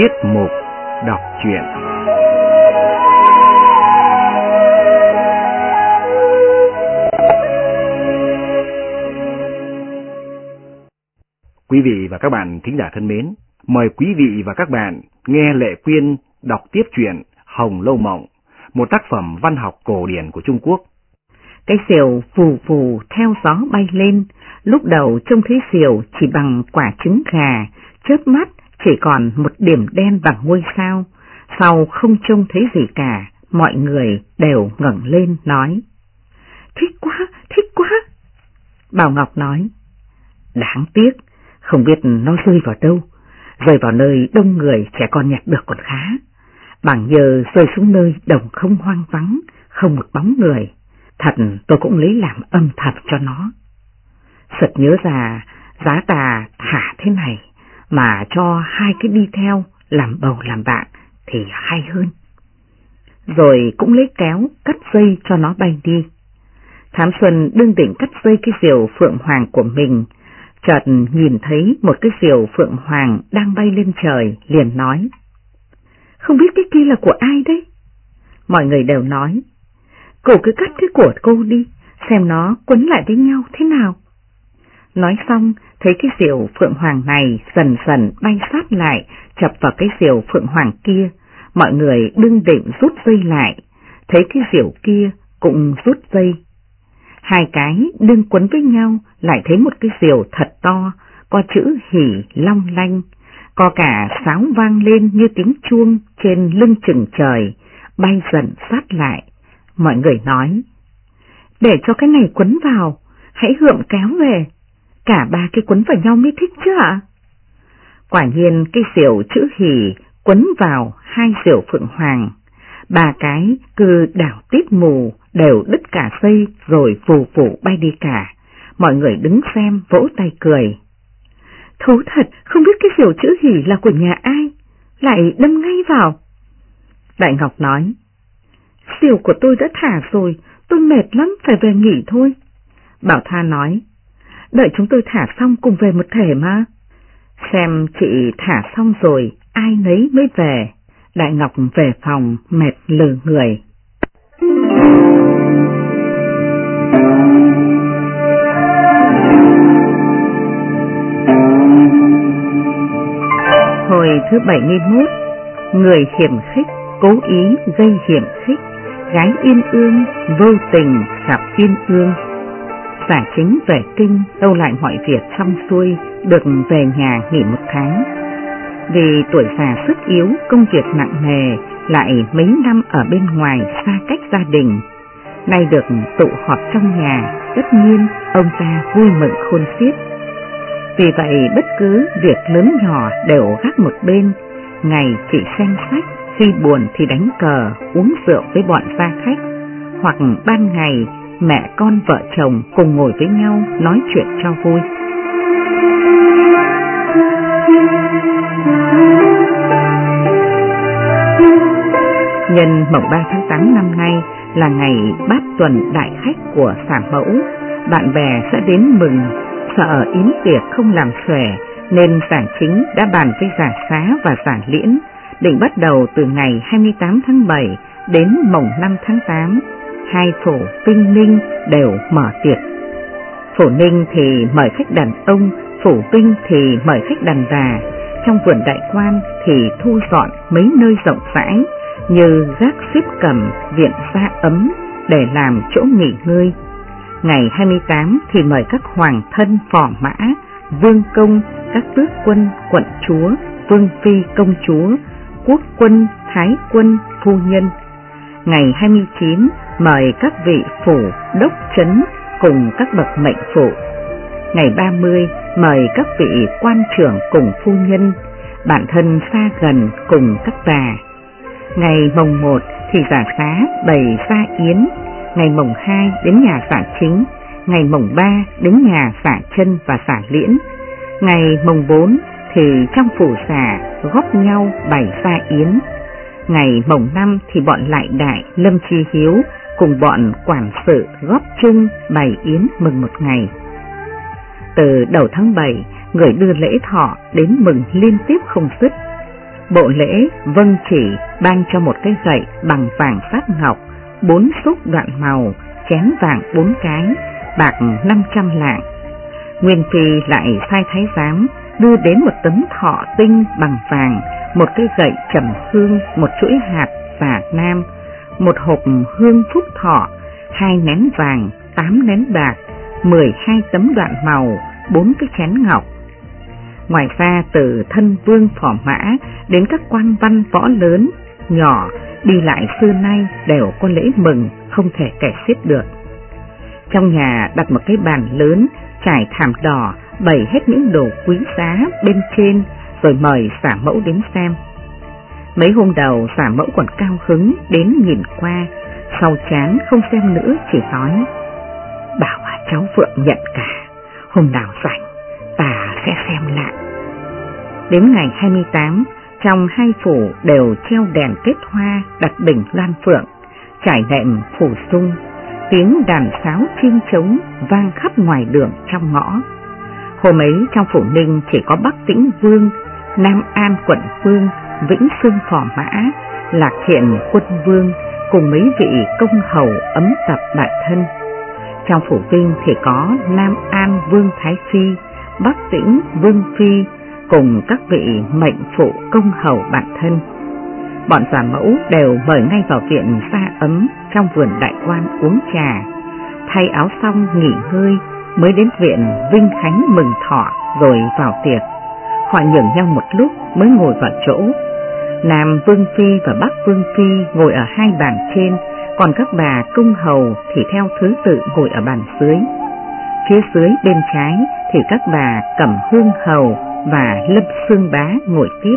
Tiết mục đọc truyện Quý vị và các bạn thính giả thân mến, mời quý vị và các bạn nghe Lệ Quyên đọc tiếp truyện Hồng Lâu Mộng, một tác phẩm văn học cổ điển của Trung Quốc. Cái diều phù phù theo gió bay lên, lúc đầu trông thấy diều chỉ bằng quả trứng gà, chớp mắt chỉ còn một điểm đen bằng ngôi sao, sau không trông thấy gì cả, mọi người đều ngẩng lên nói. Thích quá, thích quá. Bảo Ngọc nói, đáng tiếc, không biết nó rơi vào đâu, rơi vào nơi đông người trẻ con nhặt được còn khá. Bằng giờ rơi xuống nơi đồng không hoang vắng, không một bóng người, thật tôi cũng lấy làm âm thật cho nó. Sật nhớ ra giá tà thả thế này, mà cho hai cái đi theo làm bầu làm bạn thì hay hơn. Rồi cũng lấy kéo cắt dây cho nó bay đi. Thám Xuân đương định cắt dây cái diều phượng hoàng của mình, chợt nhìn thấy một cái diều phượng hoàng đang bay lên trời, liền nói. Không biết cái kia là của ai đấy? Mọi người đều nói, cô cứ cắt cái của cô đi, xem nó quấn lại với nhau thế nào. Nói xong, thấy cái diều phượng hoàng này dần dần bay sát lại, chập vào cái diều phượng hoàng kia, mọi người đương định rút dây lại, thấy cái diều kia cũng rút dây. Hai cái đương quấn với nhau lại thấy một cái diều thật to, có chữ hỉ long lanh, có cả sáo vang lên như tiếng chuông trên lưng chừng trời, bay dần sát lại. Mọi người nói, để cho cái này quấn vào, hãy hượm kéo về cả ba cái quấn vào nhau mới thích chứ ạ? Quả nhiên cái diều chữ hỉ quấn vào hai diều phượng hoàng, ba cái cứ đảo tít mù đều đứt cả dây rồi phù phù bay đi cả, mọi người đứng xem vỗ tay cười. Thú thật, không biết cái diều chữ hỉ là của nhà ai, lại đâm ngay vào. Đại Ngọc nói, diều của tôi đã thả rồi, tôi mệt lắm phải về nghỉ thôi. Bảo Tha nói, đợi chúng tôi thả xong cùng về một thể mà. Xem chị thả xong rồi, ai nấy mới về. Đại Ngọc về phòng mệt lừ người. Hồi thứ 71, người hiểm khích cố ý gây hiểm khích, gái yên ương vô tình gặp yên ương giả chính về kinh đâu lại mọi việc xong xuôi, được về nhà nghỉ một tháng. Vì tuổi già sức yếu, công việc nặng nề, lại mấy năm ở bên ngoài xa cách gia đình. Nay được tụ họp trong nhà, tất nhiên ông ta vui mừng khôn xiết. Vì vậy bất cứ việc lớn nhỏ đều gác một bên, ngày chỉ xem sách, khi buồn thì đánh cờ, uống rượu với bọn gia khách, hoặc ban ngày mẹ con vợ chồng cùng ngồi với nhau nói chuyện cho vui. Nhân mộng 3 tháng 8 năm nay là ngày bát tuần đại khách của sản mẫu, bạn bè sẽ đến mừng, sợ yến tiệc không làm xòe nên giảng chính đã bàn với giả xá và giả liễn, định bắt đầu từ ngày 28 tháng 7 đến mồng 5 tháng 8 hai phủ Vinh Ninh đều mở tiệc. Phủ Ninh thì mời khách đàn ông, phủ Vinh thì mời khách đàn bà, trong vườn đại quan thì thu dọn mấy nơi rộng rãi như gác xếp cầm, viện xa ấm để làm chỗ nghỉ ngơi. Ngày 28 thì mời các hoàng thân phò mã, vương công, các tước quân, quận chúa, vương phi công chúa, quốc quân, thái quân, phu nhân. Ngày 29 mời các vị phủ đốc chấn cùng các bậc mệnh phụ. Ngày 30 mời các vị quan trưởng cùng phu nhân, bản thân xa gần cùng các bà. Ngày mồng 1 thì giả xá bày ra yến, ngày mồng 2 đến nhà giả chính, ngày mồng 3 đến nhà giả chân và giả liễn, ngày mồng 4 thì trong phủ xả góp nhau bày ra yến. Ngày mồng 5 thì bọn lại đại Lâm Chi Hiếu cùng bọn quản sự góp chung bày yến mừng một ngày. Từ đầu tháng 7, người đưa lễ thọ đến mừng liên tiếp không dứt. Bộ lễ vâng chỉ ban cho một cái gậy bằng vàng phát ngọc, bốn xúc đoạn màu, chén vàng bốn cái, bạc 500 lạng. Nguyên Phi lại sai thái giám đưa đến một tấm thọ tinh bằng vàng, một cái gậy trầm hương, một chuỗi hạt và nam, một hộp hương phúc thọ, hai nén vàng, tám nén bạc, mười hai tấm đoạn màu, bốn cái chén ngọc. Ngoài ra từ thân vương phỏ mã đến các quan văn võ lớn, nhỏ, đi lại xưa nay đều có lễ mừng không thể kể xiết được. Trong nhà đặt một cái bàn lớn, trải thảm đỏ, bày hết những đồ quý giá bên trên rồi mời xả mẫu đến xem. Mấy hôm đầu xả mẫu còn cao hứng đến nhìn qua, sau chán không xem nữa chỉ nói, bảo à, cháu Phượng nhận cả, hôm nào rảnh, ta sẽ xem lại. Đến ngày 28, trong hai phủ đều treo đèn kết hoa đặt đỉnh lan phượng, trải nệm phủ sung, tiếng đàn sáo chiên trống vang khắp ngoài đường trong ngõ. Hôm ấy trong phủ ninh chỉ có Bắc Tĩnh Vương, Nam An quận Vương, Vĩnh Xuân Phỏ Mã, Lạc Thiện quân Vương cùng mấy vị công hầu ấm tập bạn thân. Trong phủ kinh thì có Nam An Vương Thái Phi, Bắc Tĩnh Vương Phi cùng các vị mệnh phụ công hầu bạn thân. Bọn giả mẫu đều mời ngay vào viện xa ấm trong vườn đại quan uống trà, thay áo xong nghỉ ngơi mới đến viện Vinh Khánh mừng thọ rồi vào tiệc. Họ nhường nhau một lúc mới ngồi vào chỗ. Nam Vương Phi và Bắc Vương Phi ngồi ở hai bàn trên, còn các bà cung hầu thì theo thứ tự ngồi ở bàn dưới. Phía dưới bên trái thì các bà cẩm hương hầu và lâm xương bá ngồi tiếp.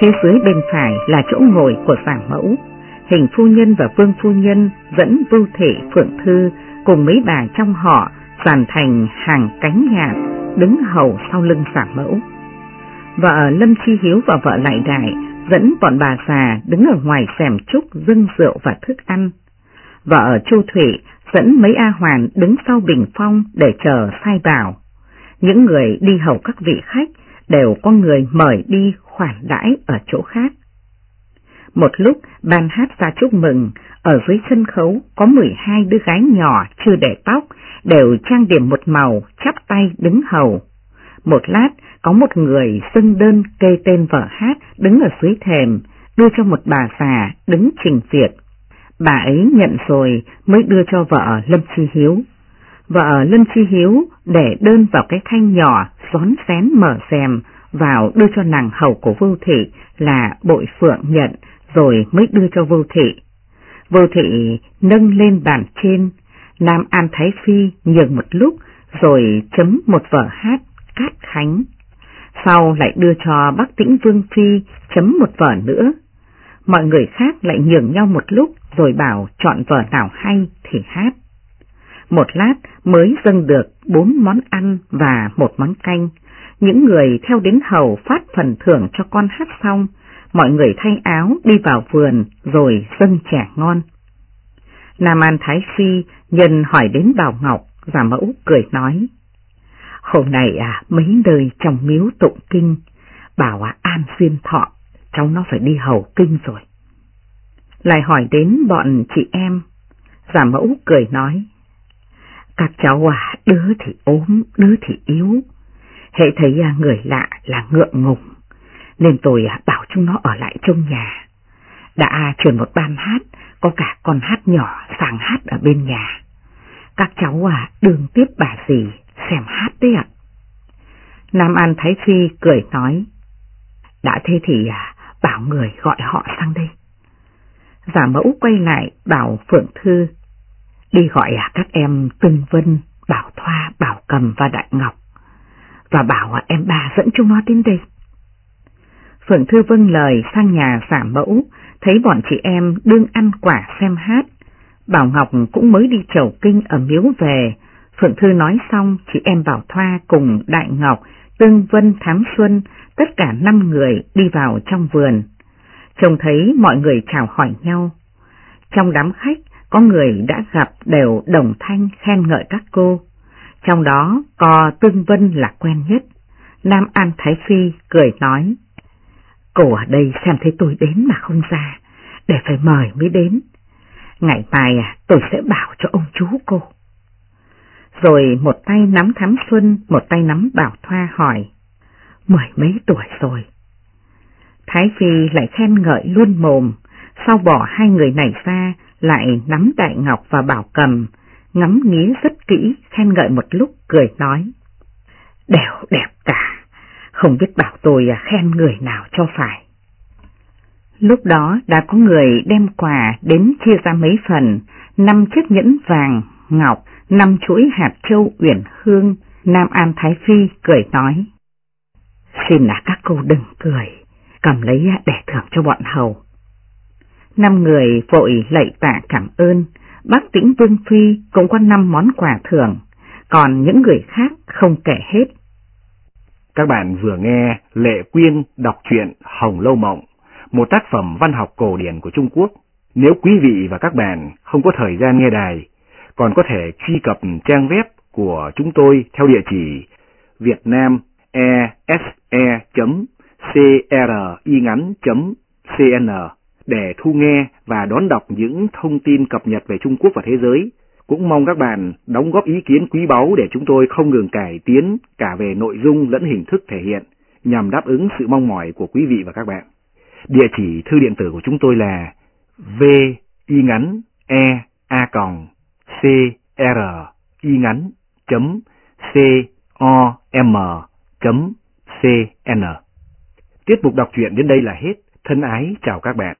Phía dưới bên phải là chỗ ngồi của giảng mẫu. Hình phu nhân và vương phu nhân dẫn vưu thị phượng thư cùng mấy bà trong họ dàn thành hàng cánh nhạc đứng hầu sau lưng giảng mẫu. Vợ Lâm Chi Hiếu và vợ Lại Đại dẫn bọn bà già đứng ở ngoài xẻm trúc dâng rượu và thức ăn. Vợ Chu Thủy dẫn mấy A Hoàn đứng sau bình phong để chờ sai bảo. Những người đi hầu các vị khách đều có người mời đi khoản đãi ở chỗ khác. Một lúc ban hát ra chúc mừng, ở dưới sân khấu có 12 đứa gái nhỏ chưa để tóc, đều trang điểm một màu, chắp tay đứng hầu. Một lát, có một người xưng đơn kê tên vợ hát đứng ở dưới thềm, đưa cho một bà già đứng trình việc. Bà ấy nhận rồi mới đưa cho vợ Lâm Chi Hiếu. Vợ Lâm Chi Hiếu để đơn vào cái thanh nhỏ, xón xén mở xèm, vào đưa cho nàng hầu của vô thị là bội phượng nhận, rồi mới đưa cho vô thị. Vô thị nâng lên bàn trên, Nam An Thái Phi nhường một lúc, rồi chấm một vở hát cát khánh. Sau lại đưa cho Bắc Tĩnh Vương Phi chấm một vở nữa. Mọi người khác lại nhường nhau một lúc rồi bảo chọn vở nào hay thì hát. Một lát mới dâng được bốn món ăn và một món canh. Những người theo đến hầu phát phần thưởng cho con hát xong, mọi người thay áo đi vào vườn rồi dâng trẻ ngon. Nam An Thái Phi nhân hỏi đến Bảo Ngọc, giả mẫu cười nói. Hôm nay à, mấy đời trong miếu tụng kinh, bảo à, an xuyên thọ, cháu nó phải đi hầu kinh rồi. Lại hỏi đến bọn chị em, giả mẫu cười nói. Các cháu à, đứa thì ốm, đứa thì yếu, hệ thấy à, người lạ là ngượng ngùng, nên tôi à, bảo chúng nó ở lại trong nhà. Đã chuyển một ban hát, có cả con hát nhỏ sang hát ở bên nhà. Các cháu à, đường tiếp bà gì, thèm hát đấy ạ. Nam An Thái Phi cười nói, đã thế thì à, bảo người gọi họ sang đây. Giả mẫu quay lại bảo Phượng Thư, đi gọi à, các em Tương Vân, Bảo Thoa, Bảo Cầm và Đại Ngọc, và bảo à, em ba dẫn chúng nó đến đây. Phượng Thư vâng lời sang nhà giả mẫu, thấy bọn chị em đương ăn quả xem hát. Bảo Ngọc cũng mới đi chầu kinh ở miếu về. Phượng Thư nói xong, chị em Bảo Thoa cùng Đại Ngọc, Tương Vân, Thám Xuân, tất cả năm người đi vào trong vườn. Trông thấy mọi người chào hỏi nhau. Trong đám khách, có người đã gặp đều đồng thanh khen ngợi các cô. Trong đó có Tương Vân là quen nhất. Nam An Thái Phi cười nói. Cô ở đây xem thấy tôi đến mà không ra, để phải mời mới đến. Ngày mai à, tôi sẽ bảo cho ông chú cô. Rồi một tay nắm Thám Xuân, một tay nắm Bảo Thoa hỏi, mười mấy tuổi rồi. Thái Phi lại khen ngợi luôn mồm, sau bỏ hai người này ra, lại nắm Đại Ngọc và Bảo Cầm, ngắm nghía rất kỹ, khen ngợi một lúc, cười nói. Đều đẹp cả, không biết bảo tôi à, khen người nào cho phải. Lúc đó đã có người đem quà đến chia ra mấy phần, năm chiếc nhẫn vàng, ngọc, năm chuỗi hạt châu uyển hương, Nam An Thái Phi cười nói. Xin là các cô đừng cười, cầm lấy để thưởng cho bọn hầu. Năm người vội lạy tạ cảm ơn, bác tĩnh Vương Phi cũng có năm món quà thưởng, còn những người khác không kể hết. Các bạn vừa nghe Lệ Quyên đọc truyện Hồng Lâu Mộng, một tác phẩm văn học cổ điển của Trung Quốc. Nếu quý vị và các bạn không có thời gian nghe đài, còn có thể truy cập trang web của chúng tôi theo địa chỉ vietnamese.cringắn.cn để thu nghe và đón đọc những thông tin cập nhật về Trung Quốc và thế giới. Cũng mong các bạn đóng góp ý kiến quý báu để chúng tôi không ngừng cải tiến cả về nội dung lẫn hình thức thể hiện nhằm đáp ứng sự mong mỏi của quý vị và các bạn. Địa chỉ thư điện tử của chúng tôi là v y ngắn e a còng c r y ngắn chấm c o m chấm c n. Tiết mục đọc truyện đến đây là hết. Thân ái chào các bạn.